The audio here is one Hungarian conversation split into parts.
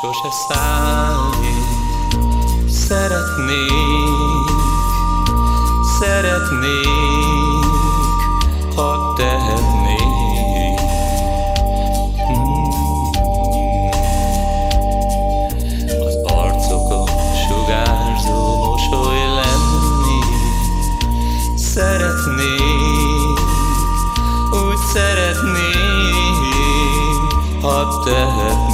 sose szállni. Szeretnék, szeretnék, ha tehetnék. Az arcokon sugárzó mosoly lenni. Szeretnék, úgy szeretnék, ha tehetnék.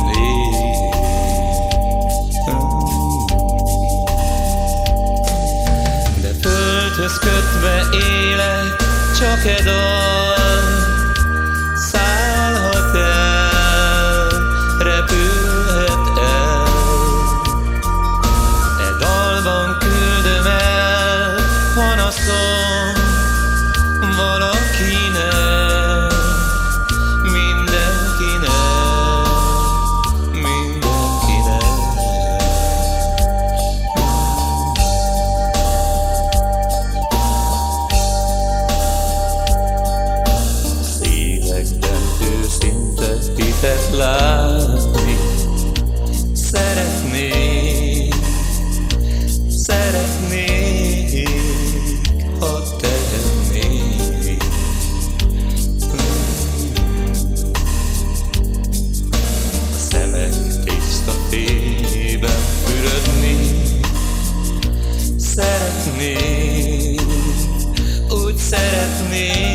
Földhöz kötve élek, csak e dal. Szállhat el, repülhet el. E dalban küldöm el panaszom me.